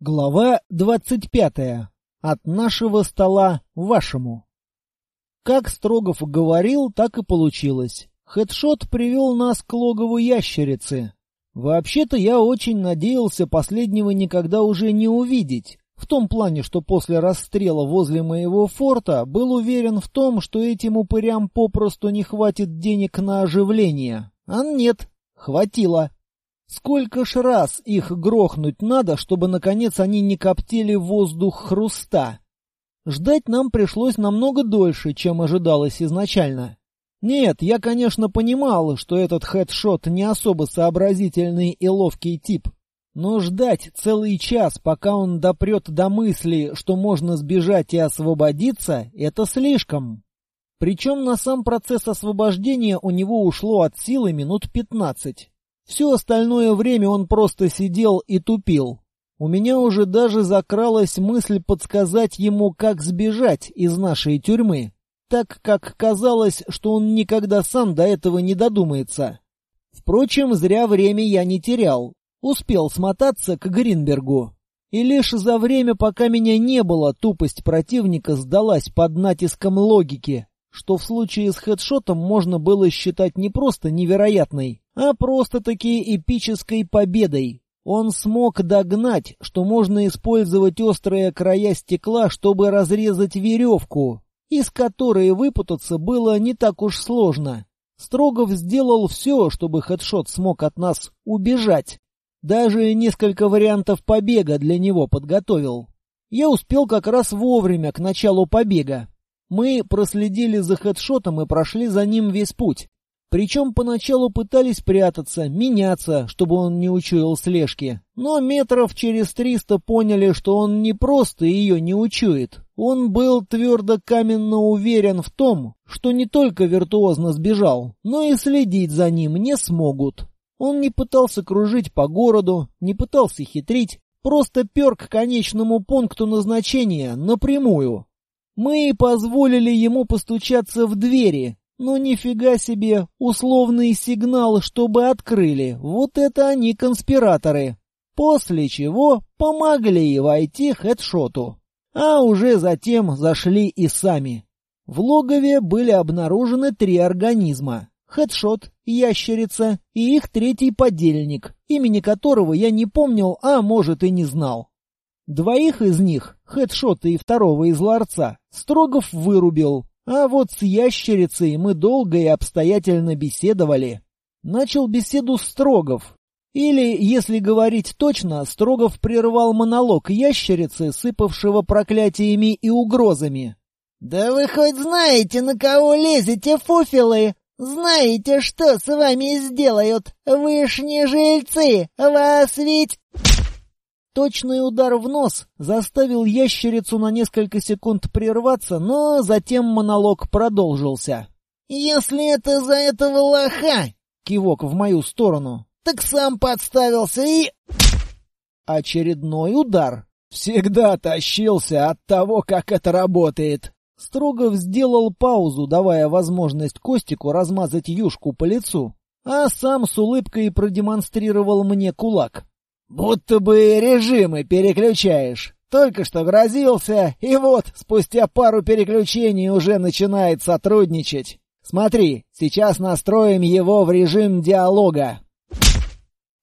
Глава 25. От нашего стола вашему. Как Строгов говорил, так и получилось. Хедшот привел нас к логову ящерицы. Вообще-то я очень надеялся последнего никогда уже не увидеть. В том плане, что после расстрела возле моего форта был уверен в том, что этим упырям попросту не хватит денег на оживление. А нет, хватило. Сколько ж раз их грохнуть надо, чтобы, наконец, они не коптили воздух хруста? Ждать нам пришлось намного дольше, чем ожидалось изначально. Нет, я, конечно, понимал, что этот хедшот не особо сообразительный и ловкий тип. Но ждать целый час, пока он допрет до мысли, что можно сбежать и освободиться, это слишком. Причем на сам процесс освобождения у него ушло от силы минут пятнадцать. Все остальное время он просто сидел и тупил. У меня уже даже закралась мысль подсказать ему, как сбежать из нашей тюрьмы, так как казалось, что он никогда сам до этого не додумается. Впрочем, зря время я не терял. Успел смотаться к Гринбергу. И лишь за время, пока меня не было, тупость противника сдалась под натиском логики, что в случае с хедшотом можно было считать не просто невероятной, а просто-таки эпической победой. Он смог догнать, что можно использовать острые края стекла, чтобы разрезать веревку, из которой выпутаться было не так уж сложно. Строгов сделал все, чтобы хедшот смог от нас убежать. Даже несколько вариантов побега для него подготовил. Я успел как раз вовремя к началу побега. Мы проследили за хедшотом и прошли за ним весь путь. Причем поначалу пытались прятаться, меняться, чтобы он не учуял слежки. Но метров через триста поняли, что он не просто ее не учует. Он был твердо каменно уверен в том, что не только виртуозно сбежал, но и следить за ним не смогут. Он не пытался кружить по городу, не пытался хитрить, просто пер к конечному пункту назначения напрямую. Мы позволили ему постучаться в двери, ну нифига себе, условный сигнал, чтобы открыли. Вот это они конспираторы. После чего помогли войти хедшоту. А уже затем зашли и сами. В логове были обнаружены три организма. Хедшот, ящерица и их третий подельник, имени которого я не помнил, а может и не знал. Двоих из них, хедшота и второго из ларца, Строгов вырубил, а вот с ящерицей мы долго и обстоятельно беседовали. Начал беседу Строгов. Или, если говорить точно, Строгов прервал монолог ящерицы, сыпавшего проклятиями и угрозами. «Да вы хоть знаете, на кого лезете, фуфелы? Знаете, что с вами сделают? Вы ж не жильцы, вас ведь...» Точный удар в нос заставил ящерицу на несколько секунд прерваться, но затем монолог продолжился. «Если это за этого лоха!» — кивок в мою сторону. «Так сам подставился и...» Очередной удар. Всегда тащился от того, как это работает. Строгов сделал паузу, давая возможность Костику размазать юшку по лицу, а сам с улыбкой продемонстрировал мне кулак. Будто бы режимы переключаешь. Только что грозился, и вот, спустя пару переключений уже начинает сотрудничать. Смотри, сейчас настроим его в режим диалога.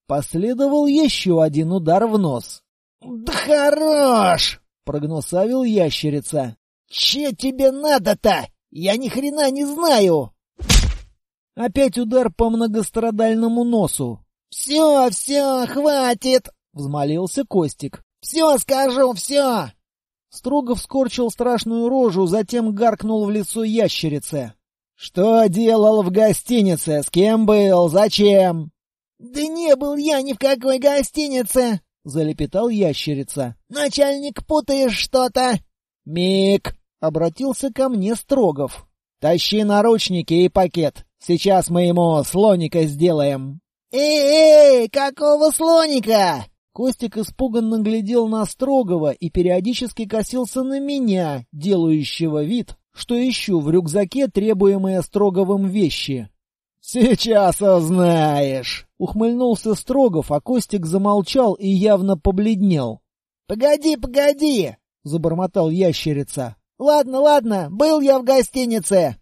Последовал еще один удар в нос. «Да хорош!» — прогнусавил ящерица. «Че тебе надо-то? Я ни хрена не знаю!» Опять удар по многострадальному носу. «Все, все, хватит!» — взмолился Костик. «Все скажу, все!» Строго вскорчил страшную рожу, затем гаркнул в лицо ящерице. «Что делал в гостинице? С кем был? Зачем?» «Да не был я ни в какой гостинице!» — залепетал ящерица. «Начальник, путаешь что-то!» «Миг!» — обратился ко мне Строгов. «Тащи наручники и пакет. Сейчас мы ему слоника сделаем». «Эй-эй, какого слоника?» Костик испуганно глядел на Строгова и периодически косился на меня, делающего вид, что ищу в рюкзаке требуемые Строговым вещи. «Сейчас узнаешь!» — ухмыльнулся Строгов, а Костик замолчал и явно побледнел. «Погоди, погоди!» — забормотал ящерица. «Ладно, ладно, был я в гостинице!»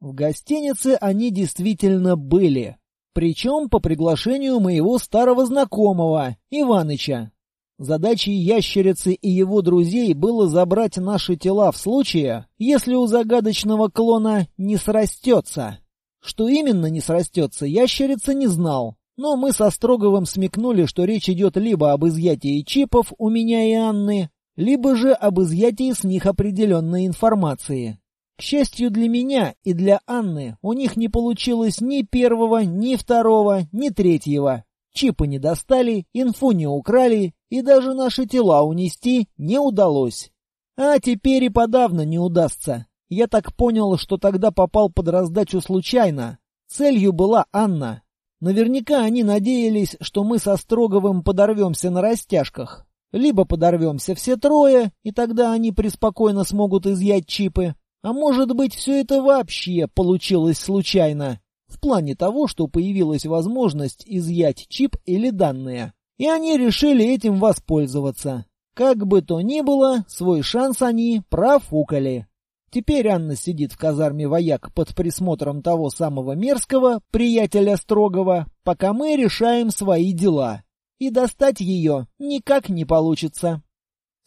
В гостинице они действительно были. Причем по приглашению моего старого знакомого, Иваныча. Задачей ящерицы и его друзей было забрать наши тела в случае, если у загадочного клона не срастется. Что именно не срастется, ящерица не знал. Но мы со Строговым смекнули, что речь идет либо об изъятии чипов у меня и Анны, либо же об изъятии с них определенной информации. К счастью для меня и для Анны, у них не получилось ни первого, ни второго, ни третьего. Чипы не достали, инфу не украли, и даже наши тела унести не удалось. А теперь и подавно не удастся. Я так понял, что тогда попал под раздачу случайно. Целью была Анна. Наверняка они надеялись, что мы со Строговым подорвемся на растяжках. Либо подорвемся все трое, и тогда они преспокойно смогут изъять чипы. А может быть, все это вообще получилось случайно. В плане того, что появилась возможность изъять чип или данные. И они решили этим воспользоваться. Как бы то ни было, свой шанс они профукали. Теперь Анна сидит в казарме вояк под присмотром того самого мерзкого, приятеля строгого, пока мы решаем свои дела. И достать ее никак не получится.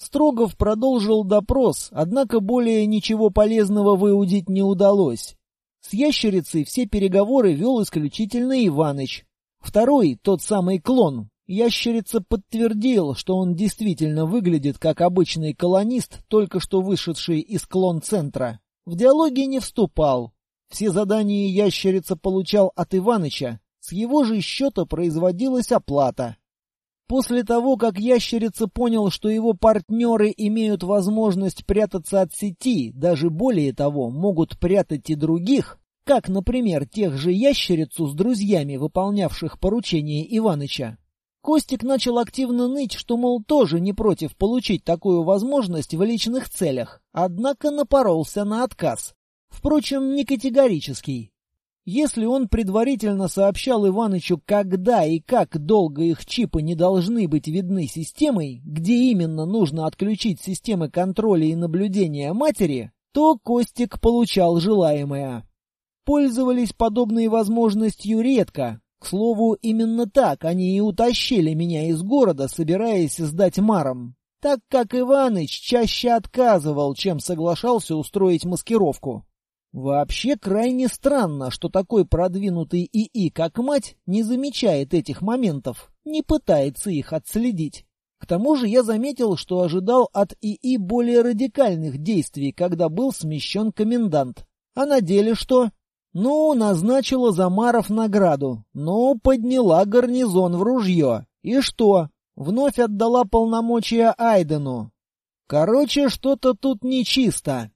Строгов продолжил допрос, однако более ничего полезного выудить не удалось. С ящерицей все переговоры вел исключительно Иваныч. Второй, тот самый клон, Ящерица подтвердил, что он действительно выглядит как обычный колонист, только что вышедший из клон-центра. В диалоге не вступал. Все задания ящерица получал от Иваныча, с его же счета производилась оплата. После того, как ящерица понял, что его партнеры имеют возможность прятаться от сети, даже более того, могут прятать и других, как, например, тех же ящерицу с друзьями, выполнявших поручение Иваныча, Костик начал активно ныть, что, мол, тоже не против получить такую возможность в личных целях, однако напоролся на отказ. Впрочем, не категорический. Если он предварительно сообщал Иванычу, когда и как долго их чипы не должны быть видны системой, где именно нужно отключить системы контроля и наблюдения матери, то Костик получал желаемое. Пользовались подобной возможностью редко, к слову, именно так они и утащили меня из города, собираясь сдать марам. Так как Иваныч чаще отказывал, чем соглашался устроить маскировку. Вообще крайне странно, что такой продвинутый ИИ, как мать, не замечает этих моментов, не пытается их отследить. К тому же я заметил, что ожидал от ИИ более радикальных действий, когда был смещен комендант. А на деле что? Ну, назначила Замаров награду. Ну, подняла гарнизон в ружье. И что? Вновь отдала полномочия Айдену. Короче, что-то тут нечисто.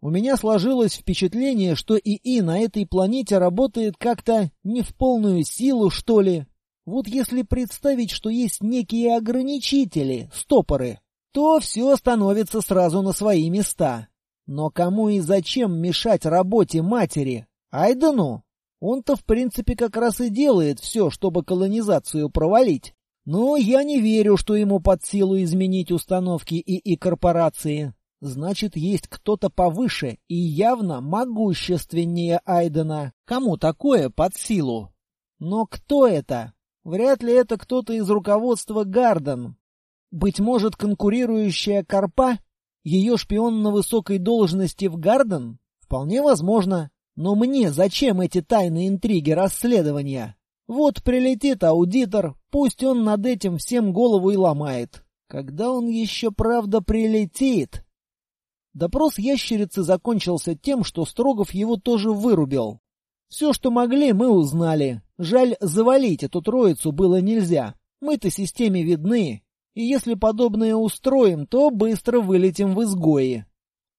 У меня сложилось впечатление, что ИИ на этой планете работает как-то не в полную силу, что ли. Вот если представить, что есть некие ограничители, стопоры, то все становится сразу на свои места. Но кому и зачем мешать работе матери? Айдану? Он-то в принципе как раз и делает все, чтобы колонизацию провалить. Но я не верю, что ему под силу изменить установки ИИ корпорации. Значит, есть кто-то повыше и явно могущественнее Айдена. Кому такое под силу? Но кто это? Вряд ли это кто-то из руководства Гарден. Быть может, конкурирующая Карпа? Ее шпион на высокой должности в Гарден? Вполне возможно. Но мне зачем эти тайные интриги расследования? Вот прилетит аудитор, пусть он над этим всем голову и ломает. Когда он еще правда прилетит? Допрос ящерицы закончился тем, что Строгов его тоже вырубил. Все, что могли, мы узнали. Жаль, завалить эту троицу было нельзя. Мы-то системе видны, и если подобное устроим, то быстро вылетим в изгои.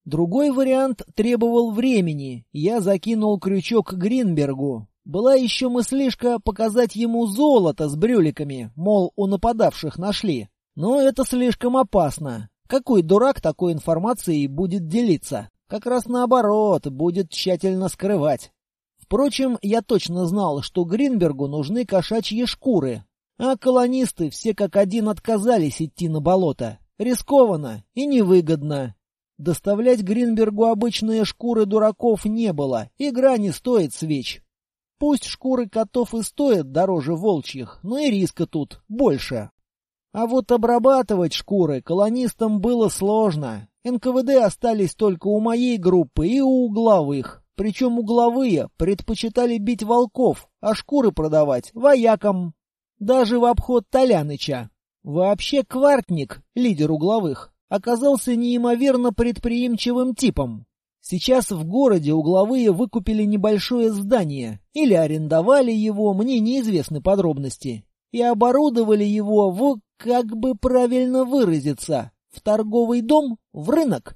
Другой вариант требовал времени. Я закинул крючок Гринбергу. Была еще мыслишка показать ему золото с брюликами, мол, у нападавших нашли. Но это слишком опасно. Какой дурак такой информацией будет делиться? Как раз наоборот, будет тщательно скрывать. Впрочем, я точно знал, что Гринбергу нужны кошачьи шкуры. А колонисты все как один отказались идти на болото. Рискованно и невыгодно. Доставлять Гринбергу обычные шкуры дураков не было, игра не стоит свеч. Пусть шкуры котов и стоят дороже волчьих, но и риска тут больше. А вот обрабатывать шкуры колонистам было сложно. НКВД остались только у моей группы и у угловых. Причем угловые предпочитали бить волков, а шкуры продавать воякам. Даже в обход Толяныча. Вообще Квартник, лидер угловых, оказался неимоверно предприимчивым типом. Сейчас в городе угловые выкупили небольшое здание или арендовали его, мне неизвестны подробности, и оборудовали его в, как бы правильно выразиться, в торговый дом, в рынок.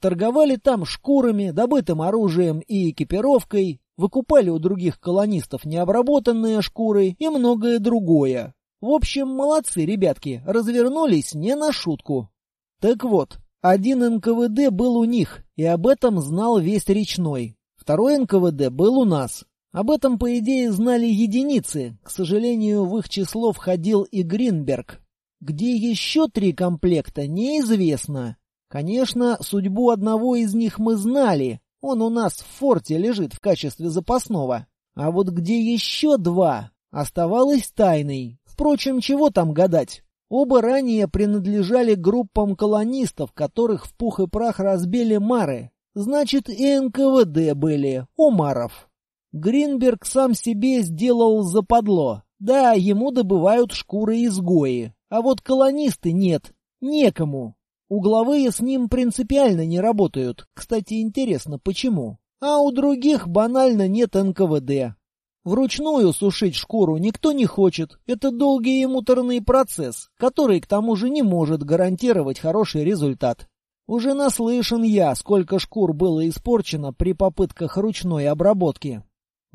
Торговали там шкурами, добытым оружием и экипировкой, выкупали у других колонистов необработанные шкуры и многое другое. В общем, молодцы ребятки, развернулись не на шутку. Так вот, один НКВД был у них, и об этом знал весь речной. Второй НКВД был у нас. Об этом, по идее, знали единицы. К сожалению, в их число входил и Гринберг. Где еще три комплекта, неизвестно. Конечно, судьбу одного из них мы знали. Он у нас в форте лежит в качестве запасного. А вот где еще два, оставалось тайной. Впрочем, чего там гадать? Оба ранее принадлежали группам колонистов, которых в пух и прах разбили мары. Значит, и НКВД были, у маров. Гринберг сам себе сделал западло. Да, ему добывают шкуры изгои. А вот колонисты нет. Некому. Угловые с ним принципиально не работают. Кстати, интересно, почему? А у других банально нет НКВД. Вручную сушить шкуру никто не хочет. Это долгий и муторный процесс, который к тому же не может гарантировать хороший результат. Уже наслышан я, сколько шкур было испорчено при попытках ручной обработки.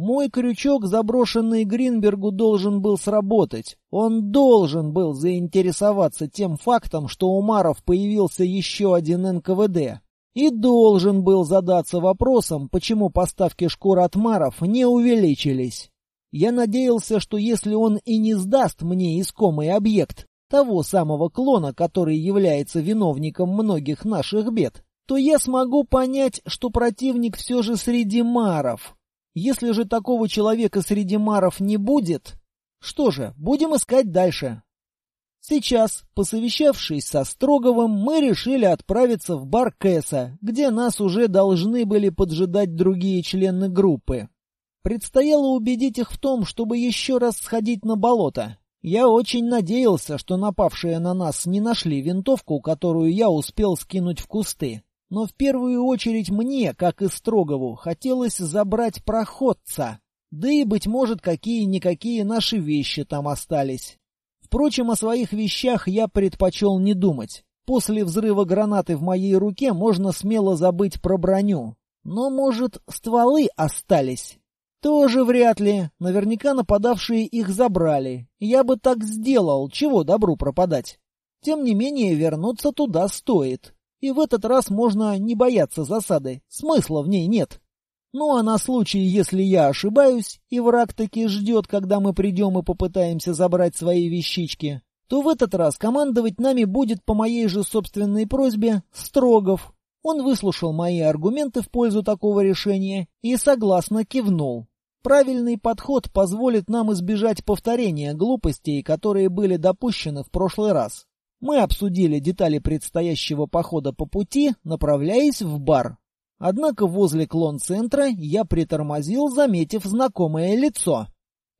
Мой крючок, заброшенный Гринбергу, должен был сработать. Он должен был заинтересоваться тем фактом, что у Маров появился еще один НКВД. И должен был задаться вопросом, почему поставки шкур от маров не увеличились. Я надеялся, что если он и не сдаст мне искомый объект, того самого клона, который является виновником многих наших бед, то я смогу понять, что противник все же среди маров. Если же такого человека среди маров не будет, что же, будем искать дальше. Сейчас, посовещавшись со Строговым, мы решили отправиться в бар Кэса, где нас уже должны были поджидать другие члены группы. Предстояло убедить их в том, чтобы еще раз сходить на болото. Я очень надеялся, что напавшие на нас не нашли винтовку, которую я успел скинуть в кусты. Но в первую очередь мне, как и Строгову, хотелось забрать проходца. Да и, быть может, какие-никакие наши вещи там остались. Впрочем, о своих вещах я предпочел не думать. После взрыва гранаты в моей руке можно смело забыть про броню. Но, может, стволы остались? Тоже вряд ли. Наверняка нападавшие их забрали. Я бы так сделал, чего добру пропадать. Тем не менее, вернуться туда стоит. И в этот раз можно не бояться засады. Смысла в ней нет. Ну а на случай, если я ошибаюсь, и враг таки ждет, когда мы придем и попытаемся забрать свои вещички, то в этот раз командовать нами будет по моей же собственной просьбе Строгов. Он выслушал мои аргументы в пользу такого решения и согласно кивнул. Правильный подход позволит нам избежать повторения глупостей, которые были допущены в прошлый раз. Мы обсудили детали предстоящего похода по пути, направляясь в бар. Однако возле клон-центра я притормозил, заметив знакомое лицо.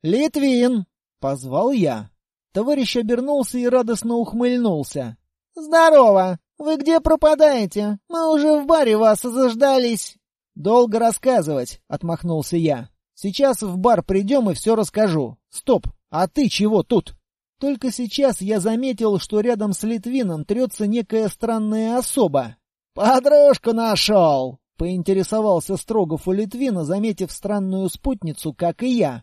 «Литвин!» — позвал я. Товарищ обернулся и радостно ухмыльнулся. «Здорово! Вы где пропадаете? Мы уже в баре вас заждались!» «Долго рассказывать», — отмахнулся я. «Сейчас в бар придем и все расскажу. Стоп, а ты чего тут?» Только сейчас я заметил, что рядом с Литвином трется некая странная особа. «Подружку нашел!» Поинтересовался Строгов у Литвина, заметив странную спутницу, как и я.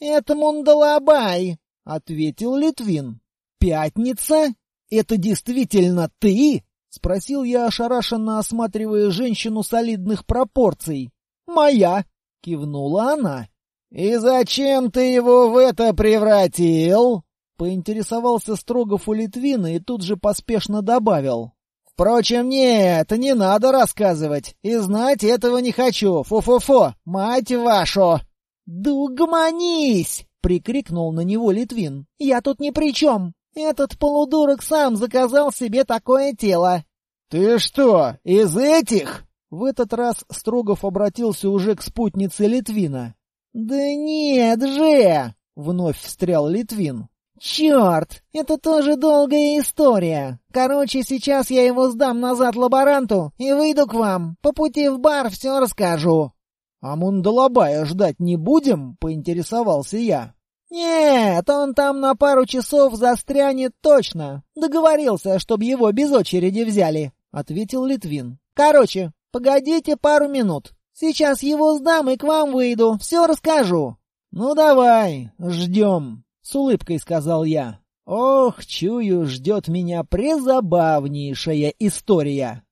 «Это Мундалабай», — ответил Литвин. «Пятница? Это действительно ты?» — спросил я, ошарашенно осматривая женщину солидных пропорций. «Моя», — кивнула она. «И зачем ты его в это превратил?» Поинтересовался Строгов у Литвина и тут же поспешно добавил. «Впрочем, нет, не надо рассказывать. И знать этого не хочу. Фу-фу-фу, мать вашу!» «Да угомонись!» — прикрикнул на него Литвин. «Я тут ни при чем. Этот полудурок сам заказал себе такое тело». «Ты что, из этих?» В этот раз Строгов обратился уже к спутнице Литвина. «Да нет же!» — вновь встрял Литвин. «Черт! Это тоже долгая история. Короче, сейчас я его сдам назад лаборанту и выйду к вам. По пути в бар все расскажу». «А Мундалабая ждать не будем?» — поинтересовался я. «Нет, он там на пару часов застрянет точно. Договорился, чтобы его без очереди взяли», — ответил Литвин. «Короче, погодите пару минут. Сейчас его сдам и к вам выйду, все расскажу». «Ну давай, ждем», с улыбкой сказал я. Ох, чую, ждет меня презабавнейшая история.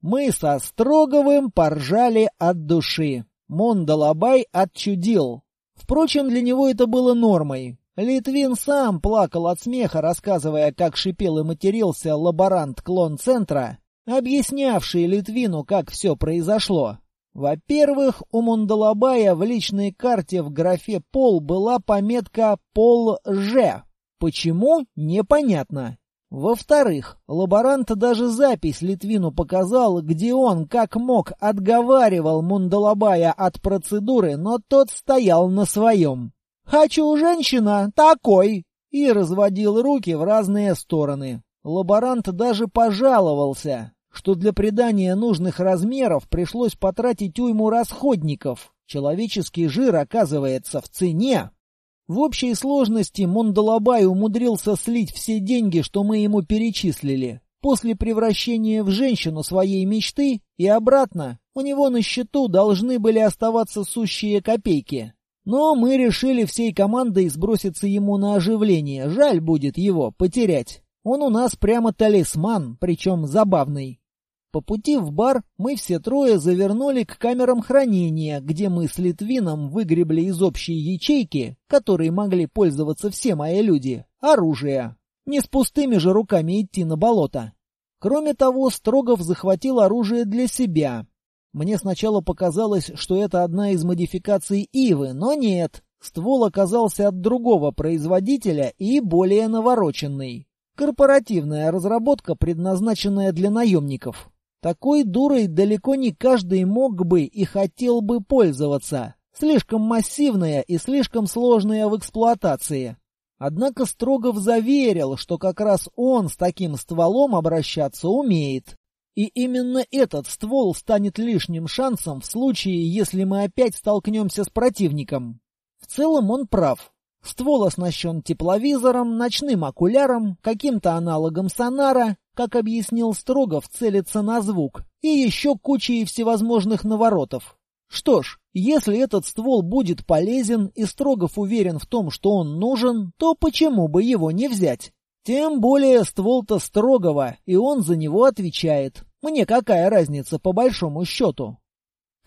Мы со Строговым поржали от души. Мундалабай отчудил. Впрочем, для него это было нормой. Литвин сам плакал от смеха, рассказывая, как шипел и матерился лаборант клон-центра, объяснявший Литвину, как все произошло. Во-первых, у Мундалабая в личной карте в графе «Пол» была пометка «Пол Ж». Почему? Непонятно. Во-вторых, лаборант даже запись Литвину показал, где он, как мог, отговаривал Мундалабая от процедуры, но тот стоял на своем. «Хочу женщина, такой!» и разводил руки в разные стороны. Лаборант даже пожаловался что для придания нужных размеров пришлось потратить уйму расходников. Человеческий жир оказывается в цене. В общей сложности Мундалабай умудрился слить все деньги, что мы ему перечислили. После превращения в женщину своей мечты и обратно у него на счету должны были оставаться сущие копейки. Но мы решили всей командой сброситься ему на оживление. Жаль будет его потерять. Он у нас прямо талисман, причем забавный. По пути в бар мы все трое завернули к камерам хранения, где мы с Литвином выгребли из общей ячейки, которой могли пользоваться все мои люди, оружие. Не с пустыми же руками идти на болото. Кроме того, Строгов захватил оружие для себя. Мне сначала показалось, что это одна из модификаций Ивы, но нет. Ствол оказался от другого производителя и более навороченный. Корпоративная разработка, предназначенная для наемников. Такой дурой далеко не каждый мог бы и хотел бы пользоваться. Слишком массивная и слишком сложная в эксплуатации. Однако Строгов заверил, что как раз он с таким стволом обращаться умеет. И именно этот ствол станет лишним шансом в случае, если мы опять столкнемся с противником. В целом он прав. Ствол оснащен тепловизором, ночным окуляром, каким-то аналогом сонара, как объяснил Строгов, целится на звук, и еще кучей всевозможных наворотов. Что ж, если этот ствол будет полезен и Строгов уверен в том, что он нужен, то почему бы его не взять? Тем более ствол-то Строгова, и он за него отвечает. Мне какая разница по большому счету?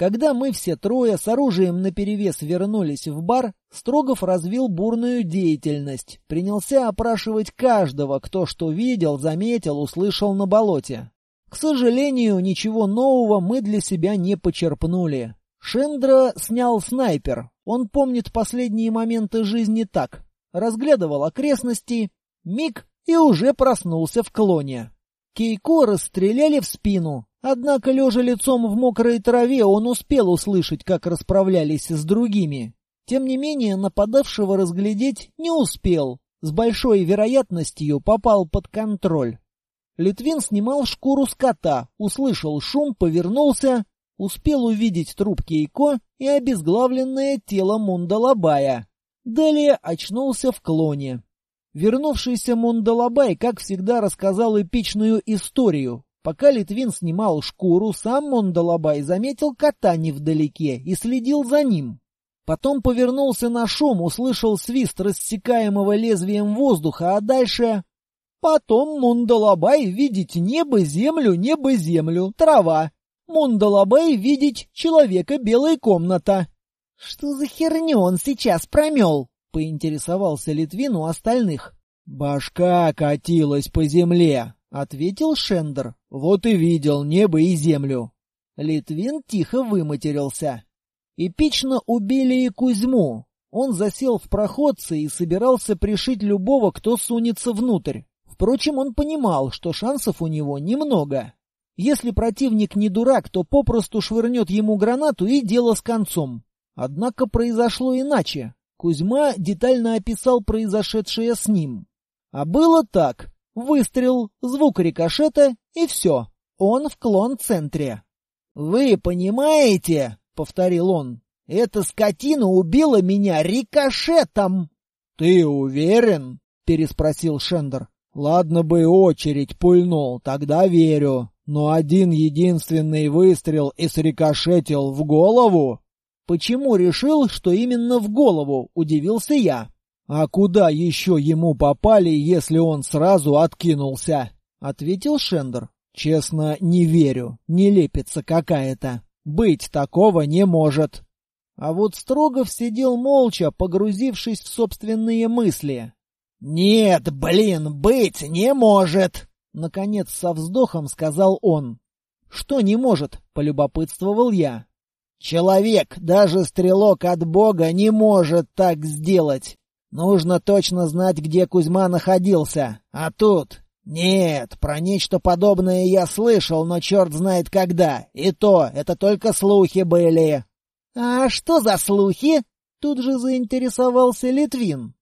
Когда мы все трое с оружием наперевес вернулись в бар, Строгов развил бурную деятельность, принялся опрашивать каждого, кто что видел, заметил, услышал на болоте. К сожалению, ничего нового мы для себя не почерпнули. Шендра снял снайпер. Он помнит последние моменты жизни так. Разглядывал окрестности, миг и уже проснулся в клоне. Кейко расстреляли в спину, Однако, лежа лицом в мокрой траве, он успел услышать, как расправлялись с другими. Тем не менее, нападавшего разглядеть не успел. С большой вероятностью попал под контроль. Литвин снимал шкуру скота, услышал шум, повернулся, успел увидеть труп Кейко и обезглавленное тело Мундалабая. Далее очнулся в клоне. Вернувшийся Мундалабай, как всегда, рассказал эпичную историю, Пока Литвин снимал шкуру, сам Мундалабай заметил кота невдалеке и следил за ним. Потом повернулся на шум, услышал свист рассекаемого лезвием воздуха, а дальше... Потом Мундалабай видеть небо, землю, небо, землю, трава. Мундалабай видеть человека белая комната. Что за херню он сейчас промел? — поинтересовался Литвин у остальных. «Башка катилась по земле», — ответил Шендер. «Вот и видел небо и землю». Литвин тихо выматерился. Эпично убили и Кузьму. Он засел в проходце и собирался пришить любого, кто сунется внутрь. Впрочем, он понимал, что шансов у него немного. Если противник не дурак, то попросту швырнет ему гранату и дело с концом. Однако произошло иначе. Кузьма детально описал произошедшее с ним. А было так. Выстрел, звук рикошета и все. Он в клон-центре. «Вы понимаете?» — повторил он. «Эта скотина убила меня рикошетом!» «Ты уверен?» — переспросил Шендер. «Ладно бы очередь пульнул, тогда верю. Но один единственный выстрел и срикошетил в голову?» Почему решил, что именно в голову, удивился я. А куда еще ему попали, если он сразу откинулся? Ответил Шендер. Честно, не верю. Не лепится какая-то. Быть такого не может. А вот Строгов сидел молча, погрузившись в собственные мысли. «Нет, блин, быть не может!» Наконец со вздохом сказал он. «Что не может?» — полюбопытствовал я. Человек, даже стрелок от Бога, не может так сделать. Нужно точно знать, где Кузьма находился. А тут... Нет, про нечто подобное я слышал, но черт знает когда. И то, это только слухи были. А что за слухи? Тут же заинтересовался Литвин.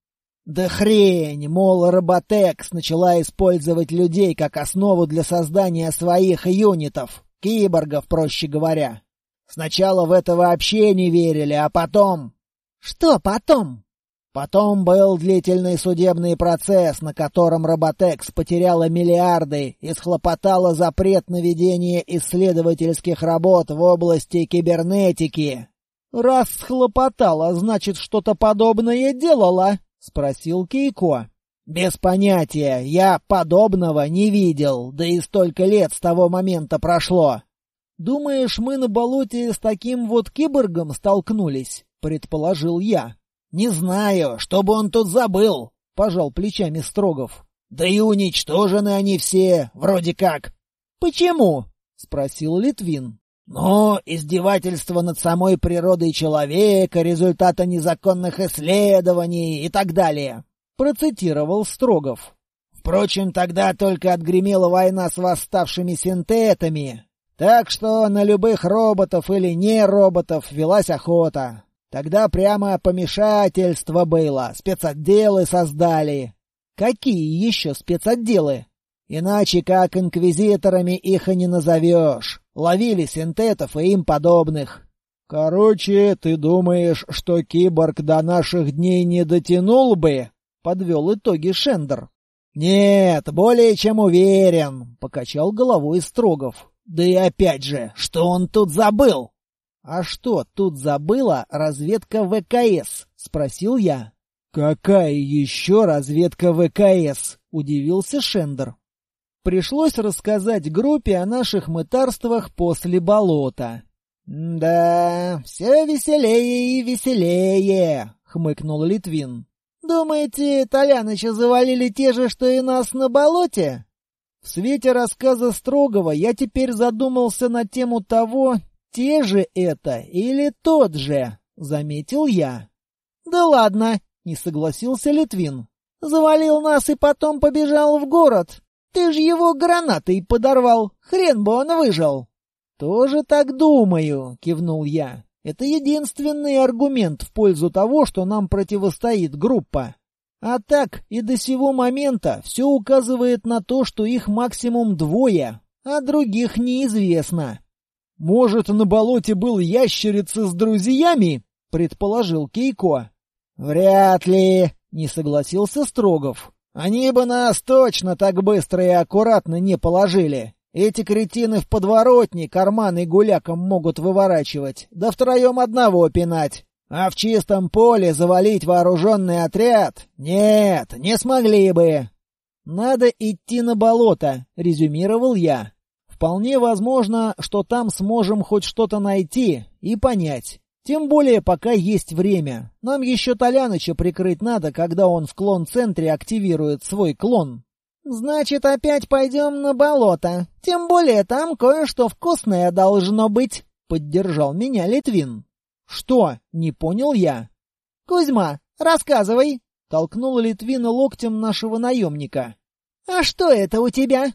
Да хрень, мол, Роботекс начала использовать людей как основу для создания своих юнитов. Киборгов, проще говоря. Сначала в это вообще не верили, а потом... Что потом? Потом был длительный судебный процесс, на котором Роботекс потеряла миллиарды и схлопотала запрет на ведение исследовательских работ в области кибернетики. «Раз схлопотала, значит, что-то подобное делала?» — спросил Кейко. «Без понятия. Я подобного не видел, да и столько лет с того момента прошло. «Думаешь, мы на болоте с таким вот киборгом столкнулись?» — предположил я. «Не знаю, что бы он тут забыл», — пожал плечами Строгов. «Да и уничтожены они все, вроде как». «Почему?» — спросил Литвин. «Ну, издевательство над самой природой человека, результата незаконных исследований и так далее», — процитировал Строгов. «Впрочем, тогда только отгремела война с восставшими синтетами, так что на любых роботов или не роботов велась охота. Тогда прямо помешательство было, спецотделы создали. Какие еще спецотделы? Иначе как инквизиторами их и не назовешь. Ловили синтетов и им подобных. Короче, ты думаешь, что киборг до наших дней не дотянул бы? Подвел итоги Шендер. Нет, более чем уверен, покачал головой Строгов. Да и опять же, что он тут забыл? А что тут забыла разведка ВКС? Спросил я. Какая еще разведка ВКС? Удивился Шендер. Пришлось рассказать группе о наших мытарствах после болота. «Да, все веселее и веселее», — хмыкнул Литвин. «Думаете, Толяныча завалили те же, что и нас на болоте?» В свете рассказа Строгова я теперь задумался на тему того, те же это или тот же, заметил я. Да ладно, не согласился Литвин. Завалил нас и потом побежал в город. Ты же его гранатой подорвал, хрен бы он выжил. Тоже так думаю, кивнул я. Это единственный аргумент в пользу того, что нам противостоит группа. А так и до сего момента все указывает на то, что их максимум двое, а других неизвестно. «Может, на болоте был ящерица с друзьями?» — предположил Кейко. «Вряд ли», — не согласился Строгов. «Они бы нас точно так быстро и аккуратно не положили. Эти кретины в подворотне карманы гулякам могут выворачивать, да втроем одного пинать. А в чистом поле завалить вооруженный отряд? Нет, не смогли бы. Надо идти на болото, резюмировал я. Вполне возможно, что там сможем хоть что-то найти и понять. Тем более, пока есть время. Нам еще Толяныча прикрыть надо, когда он в клон-центре активирует свой клон. «Значит, опять пойдем на болото. Тем более, там кое-что вкусное должно быть», — поддержал меня Литвин. «Что?» — не понял я. «Кузьма, рассказывай», — толкнул Литвина локтем нашего наемника. «А что это у тебя?»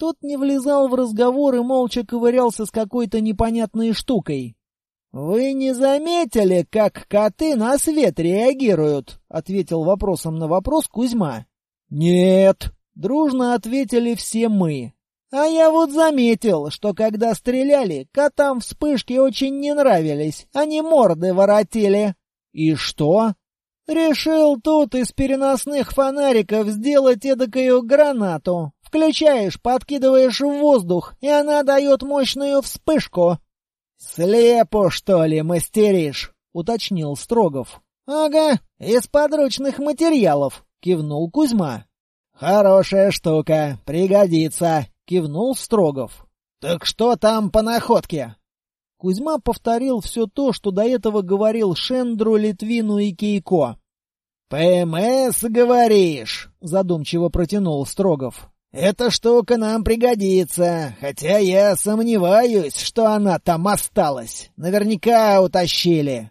Тот не влезал в разговор и молча ковырялся с какой-то непонятной штукой. «Вы не заметили, как коты на свет реагируют?» — ответил вопросом на вопрос Кузьма. «Нет», — дружно ответили все мы. «А я вот заметил, что когда стреляли, котам вспышки очень не нравились, они морды воротили». «И что?» «Решил тут из переносных фонариков сделать эдакую гранату. Включаешь, подкидываешь в воздух, и она дает мощную вспышку». «Слепо, что ли, мастеришь?» — уточнил Строгов. «Ага, из подручных материалов», — кивнул Кузьма. «Хорошая штука, пригодится», — кивнул Строгов. «Так что там по находке?» Кузьма повторил все то, что до этого говорил Шендру, Литвину и Кейко. «ПМС, говоришь?» — задумчиво протянул Строгов. «Эта штука нам пригодится, хотя я сомневаюсь, что она там осталась. Наверняка утащили».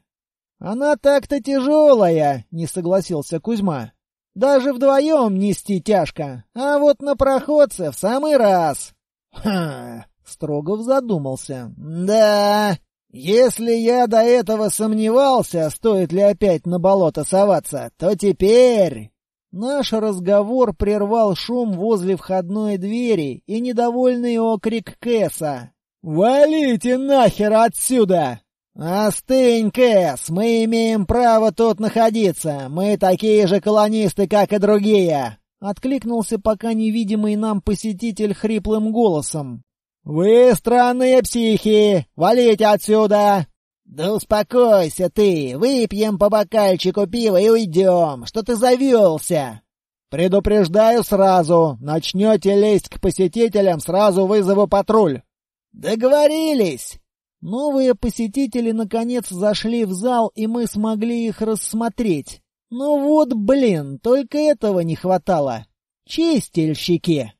«Она так-то тяжелая», — не согласился Кузьма. «Даже вдвоем нести тяжко, а вот на проходце в самый раз». «Ха!» — Строгов задумался. «Да, если я до этого сомневался, стоит ли опять на болото соваться, то теперь...» Наш разговор прервал шум возле входной двери и недовольный окрик Кэса. «Валите нахер отсюда!» «Остынь, Кэс, мы имеем право тут находиться, мы такие же колонисты, как и другие!» Откликнулся пока невидимый нам посетитель хриплым голосом. «Вы странные психи! Валите отсюда! «Да успокойся ты! Выпьем по бокальчику пива и уйдем! Что ты завелся?» «Предупреждаю сразу! Начнете лезть к посетителям, сразу вызову патруль!» «Договорились!» Новые посетители наконец зашли в зал, и мы смогли их рассмотреть. Ну вот, блин, только этого не хватало. Чистильщики!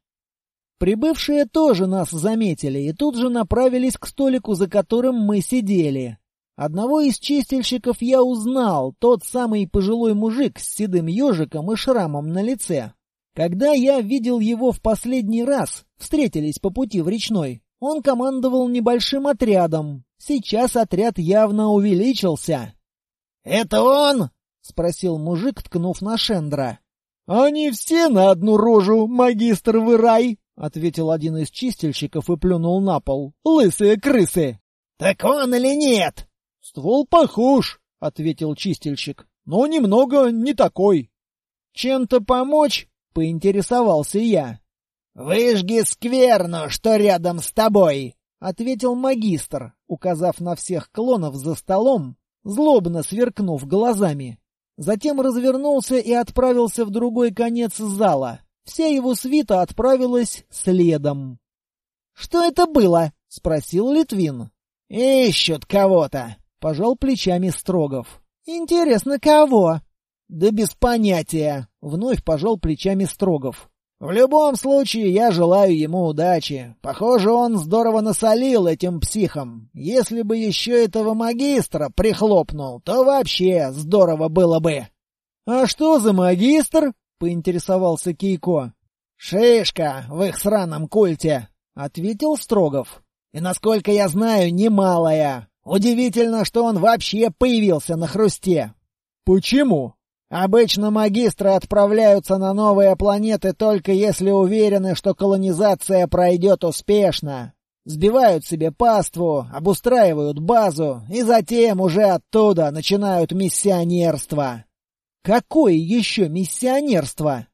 Прибывшие тоже нас заметили и тут же направились к столику, за которым мы сидели. Одного из чистильщиков я узнал, тот самый пожилой мужик с седым ежиком и шрамом на лице. Когда я видел его в последний раз, встретились по пути в речной, он командовал небольшим отрядом. Сейчас отряд явно увеличился. «Это он?» — спросил мужик, ткнув на Шендра. «Они все на одну рожу, магистр Вырай!» — ответил один из чистильщиков и плюнул на пол. «Лысые крысы!» «Так он или нет?» «Ствол похож», — ответил чистильщик, — «но немного не такой». «Чем-то помочь?» — поинтересовался я. «Выжги скверну, что рядом с тобой», — ответил магистр, указав на всех клонов за столом, злобно сверкнув глазами. Затем развернулся и отправился в другой конец зала. Вся его свита отправилась следом. «Что это было?» — спросил Литвин. «Ищут кого-то», — пожал плечами Строгов. «Интересно, кого?» «Да без понятия», — вновь пожал плечами Строгов. «В любом случае, я желаю ему удачи. Похоже, он здорово насолил этим психам. Если бы еще этого магистра прихлопнул, то вообще здорово было бы». «А что за магистр?» — поинтересовался Кейко. «Шишка в их сраном культе», — ответил Строгов. «И, насколько я знаю, немалая. Удивительно, что он вообще появился на хрусте. Почему? Обычно магистры отправляются на новые планеты только если уверены, что колонизация пройдет успешно. Сбивают себе паству, обустраивают базу и затем уже оттуда начинают миссионерство. Какое еще миссионерство?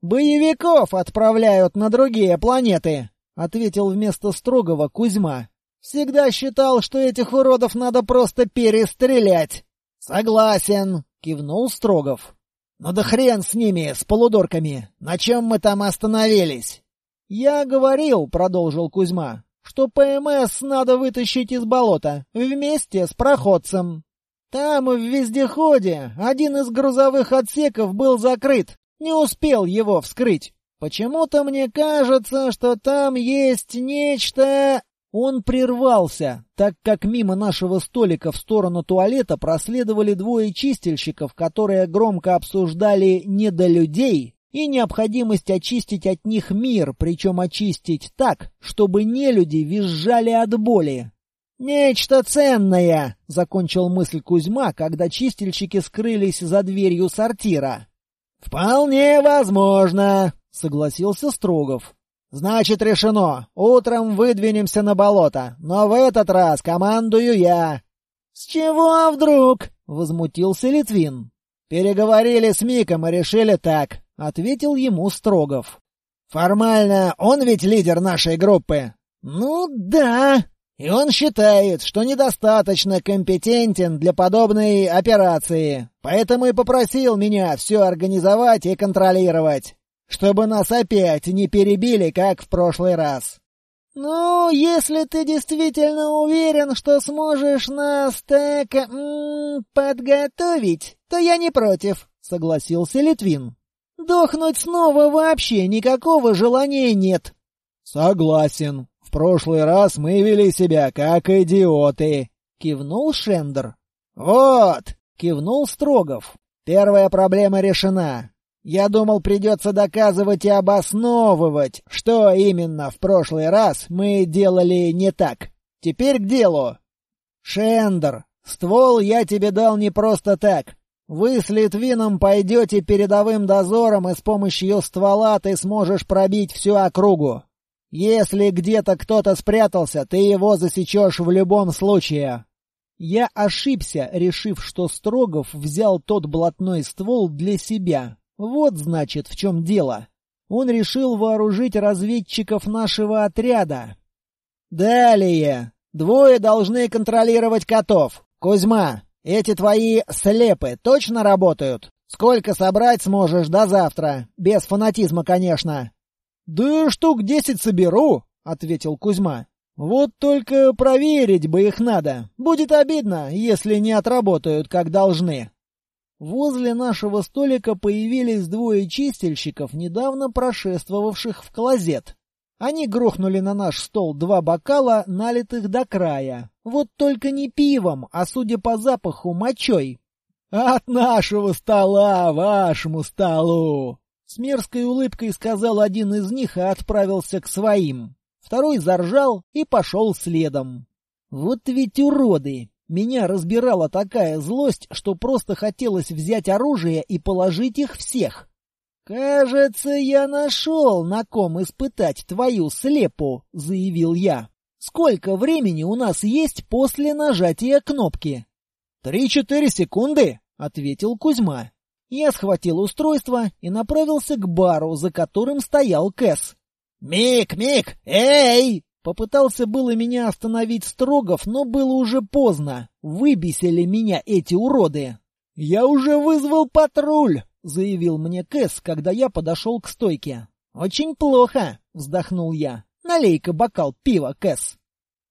Боевиков отправляют на другие планеты, ответил вместо строгого Кузьма. Всегда считал, что этих уродов надо просто перестрелять. Согласен, кивнул Строгов. Ну да хрен с ними, с полудорками. На чем мы там остановились? Я говорил, продолжил Кузьма, что ПМС надо вытащить из болота вместе с проходцем. Там в вездеходе один из грузовых отсеков был закрыт. Не успел его вскрыть. Почему-то мне кажется, что там есть нечто... Он прервался, так как мимо нашего столика в сторону туалета проследовали двое чистильщиков, которые громко обсуждали не до людей и необходимость очистить от них мир, причем очистить так, чтобы не люди визжали от боли. «Нечто ценное!» — закончил мысль Кузьма, когда чистильщики скрылись за дверью сортира. «Вполне возможно», — согласился Строгов. «Значит, решено. Утром выдвинемся на болото, но в этот раз командую я». «С чего вдруг?» — возмутился Литвин. «Переговорили с Миком и решили так», — ответил ему Строгов. «Формально он ведь лидер нашей группы?» «Ну да», и он считает, что недостаточно компетентен для подобной операции, поэтому и попросил меня все организовать и контролировать, чтобы нас опять не перебили, как в прошлый раз. «Ну, если ты действительно уверен, что сможешь нас так м -м, подготовить, то я не против», — согласился Литвин. «Дохнуть снова вообще никакого желания нет». «Согласен», в прошлый раз мы вели себя как идиоты», — кивнул Шендер. «Вот», — кивнул Строгов. «Первая проблема решена. Я думал, придется доказывать и обосновывать, что именно в прошлый раз мы делали не так. Теперь к делу. Шендер, ствол я тебе дал не просто так. Вы с Литвином пойдете передовым дозором, и с помощью ствола ты сможешь пробить всю округу. Если где-то кто-то спрятался, ты его засечешь в любом случае. Я ошибся, решив, что Строгов взял тот блатной ствол для себя. Вот, значит, в чем дело. Он решил вооружить разведчиков нашего отряда. Далее. Двое должны контролировать котов. Кузьма, эти твои слепы точно работают? Сколько собрать сможешь до завтра? Без фанатизма, конечно. «Да штук десять соберу», — ответил Кузьма. «Вот только проверить бы их надо. Будет обидно, если не отработают, как должны». Возле нашего столика появились двое чистильщиков, недавно прошествовавших в клозет. Они грохнули на наш стол два бокала, налитых до края. Вот только не пивом, а, судя по запаху, мочой. «От нашего стола вашему столу!» С мерзкой улыбкой сказал один из них и отправился к своим. Второй заржал и пошел следом. Вот ведь уроды! Меня разбирала такая злость, что просто хотелось взять оружие и положить их всех. «Кажется, я нашел, на ком испытать твою слепу», — заявил я. «Сколько времени у нас есть после нажатия кнопки?» «Три-четыре секунды», — ответил Кузьма. Я схватил устройство и направился к бару, за которым стоял Кэс. «Мик, Мик, эй!» Попытался было меня остановить Строгов, но было уже поздно. Выбесили меня эти уроды. «Я уже вызвал патруль!» — заявил мне Кэс, когда я подошел к стойке. «Очень плохо!» — вздохнул я. «Налей-ка бокал пива, Кэс!»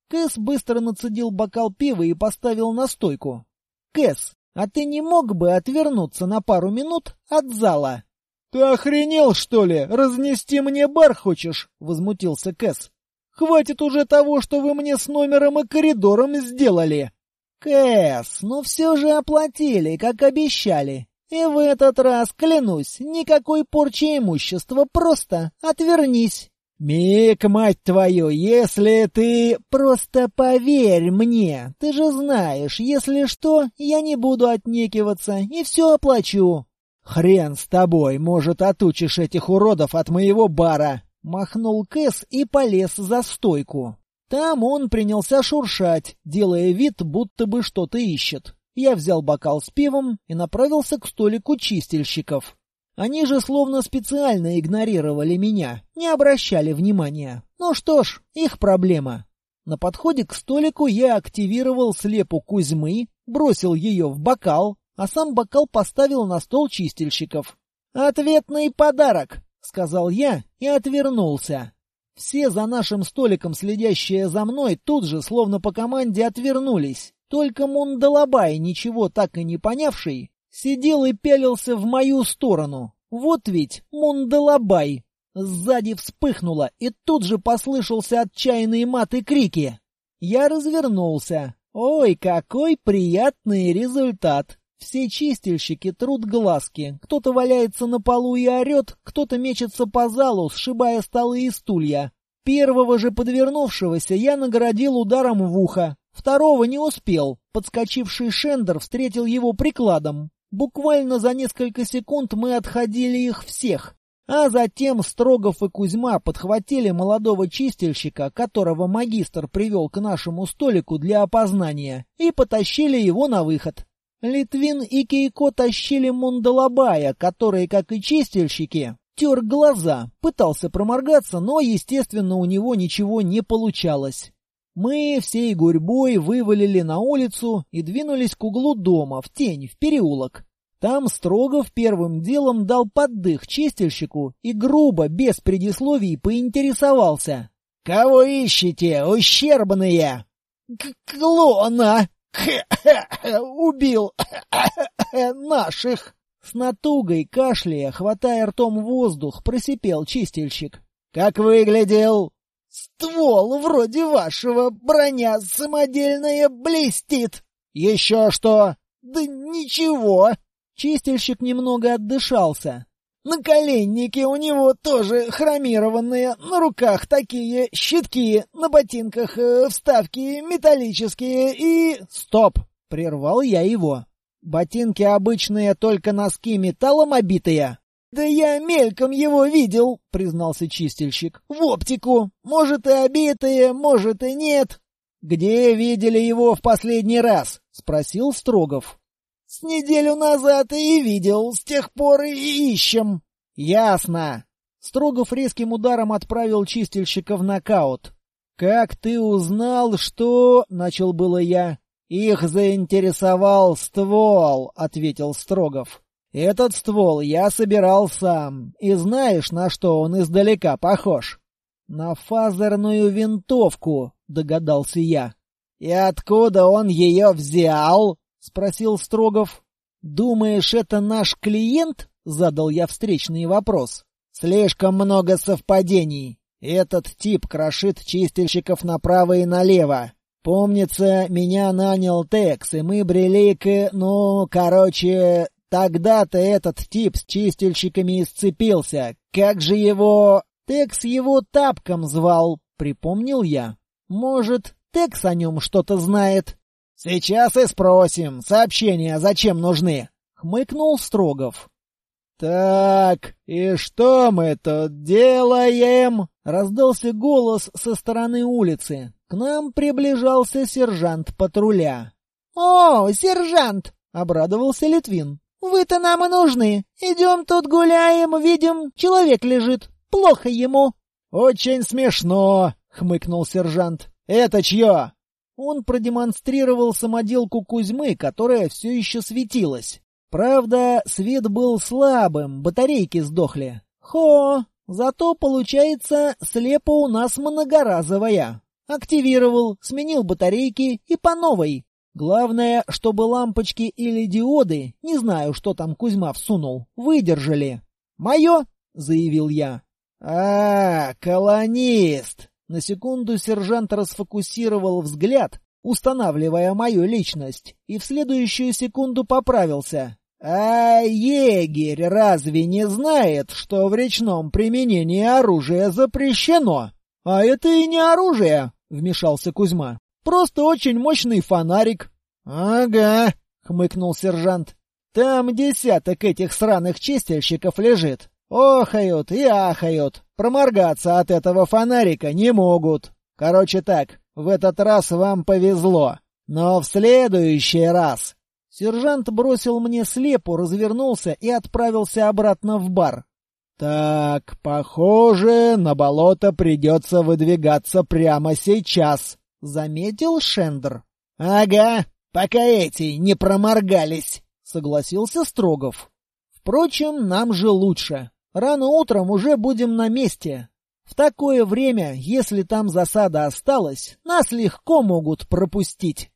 Кэс быстро нацедил бокал пива и поставил на стойку. «Кэс, а ты не мог бы отвернуться на пару минут от зала?» «Ты охренел, что ли? Разнести мне бар хочешь?» — возмутился Кэс. «Хватит уже того, что вы мне с номером и коридором сделали!» «Кэс, ну все же оплатили, как обещали. И в этот раз, клянусь, никакой порчи имущества, просто отвернись!» «Мик, мать твою, если ты... Просто поверь мне, ты же знаешь, если что, я не буду отнекиваться и все оплачу». «Хрен с тобой, может, отучишь этих уродов от моего бара!» Махнул Кэс и полез за стойку. Там он принялся шуршать, делая вид, будто бы что-то ищет. Я взял бокал с пивом и направился к столику чистильщиков. Они же словно специально игнорировали меня, не обращали внимания. Ну что ж, их проблема. На подходе к столику я активировал слепу Кузьмы, бросил ее в бокал, а сам бокал поставил на стол чистильщиков. «Ответный подарок!» — сказал я и отвернулся. Все за нашим столиком, следящие за мной, тут же, словно по команде, отвернулись. Только Мундалабай, ничего так и не понявший, сидел и пялился в мою сторону. Вот ведь Мундалабай! Сзади вспыхнуло, и тут же послышался отчаянный мат и крики. Я развернулся. Ой, какой приятный результат! Все чистильщики трут глазки. Кто-то валяется на полу и орет, кто-то мечется по залу, сшибая столы и стулья. Первого же подвернувшегося я наградил ударом в ухо. Второго не успел. Подскочивший Шендер встретил его прикладом. Буквально за несколько секунд мы отходили их всех. А затем Строгов и Кузьма подхватили молодого чистильщика, которого магистр привел к нашему столику для опознания, и потащили его на выход. Литвин и Кейко тащили Мундалабая, который, как и чистильщики, тер глаза, пытался проморгаться, но, естественно, у него ничего не получалось. Мы всей гурьбой вывалили на улицу и двинулись к углу дома, в тень, в переулок. Там Строгов первым делом дал поддых чистильщику и грубо, без предисловий, поинтересовался. «Кого ищете, ущербные?» «Клона!» Убил наших!» С натугой, кашляя, хватая ртом воздух, просипел чистильщик. «Как выглядел?» «Ствол вроде вашего, броня самодельная блестит!» «Еще что?» «Да ничего!» Чистильщик немного отдышался. Наколенники у него тоже хромированные, на руках такие щитки, на ботинках э, вставки металлические и... Стоп! Прервал я его. Ботинки обычные, только носки металлом обитые. «Да я мельком его видел», — признался чистильщик. «В оптику. Может, и обитые, может, и нет». «Где видели его в последний раз?» — спросил Строгов. С неделю назад и видел, с тех пор и ищем. Ясно. Строгов резким ударом отправил чистильщика в нокаут. Как ты узнал, что... Начал было я. Их заинтересовал ствол, ответил Строгов. Этот ствол я собирал сам. И знаешь, на что он издалека похож? На фазерную винтовку, догадался я. И откуда он ее взял? — спросил Строгов. «Думаешь, это наш клиент?» — задал я встречный вопрос. «Слишком много совпадений. Этот тип крошит чистильщиков направо и налево. Помнится, меня нанял Текс, и мы брели к... Ну, короче, тогда-то этот тип с чистильщиками исцепился. Как же его... Текс его тапком звал, припомнил я. Может, Текс о нем что-то знает?» «Сейчас и спросим. Сообщения зачем нужны?» — хмыкнул Строгов. «Так, и что мы тут делаем?» — раздался голос со стороны улицы. К нам приближался сержант патруля. «О, сержант!» — обрадовался Литвин. «Вы-то нам и нужны. Идем тут гуляем, видим, человек лежит. Плохо ему». «Очень смешно!» — хмыкнул сержант. «Это чье?» Он продемонстрировал самоделку Кузьмы, которая все еще светилась. Правда, свет был слабым, батарейки сдохли. Хо! Зато, получается, слепа у нас многоразовая. Активировал, сменил батарейки и по новой. Главное, чтобы лампочки или диоды, не знаю, что там Кузьма всунул, выдержали. «Мое!» — заявил я. «А, колонист!» На секунду сержант расфокусировал взгляд, устанавливая мою личность, и в следующую секунду поправился. «А егерь разве не знает, что в речном применении оружия запрещено?» «А это и не оружие», — вмешался Кузьма. «Просто очень мощный фонарик». «Ага», — хмыкнул сержант. «Там десяток этих сраных чистильщиков лежит. Охают и ахают. Проморгаться от этого фонарика не могут. Короче так, в этот раз вам повезло. Но в следующий раз... Сержант бросил мне слепу, развернулся и отправился обратно в бар. «Так, похоже, на болото придется выдвигаться прямо сейчас», — заметил Шендер. «Ага, пока эти не проморгались», — согласился Строгов. «Впрочем, нам же лучше. Рано утром уже будем на месте. В такое время, если там засада осталась, нас легко могут пропустить.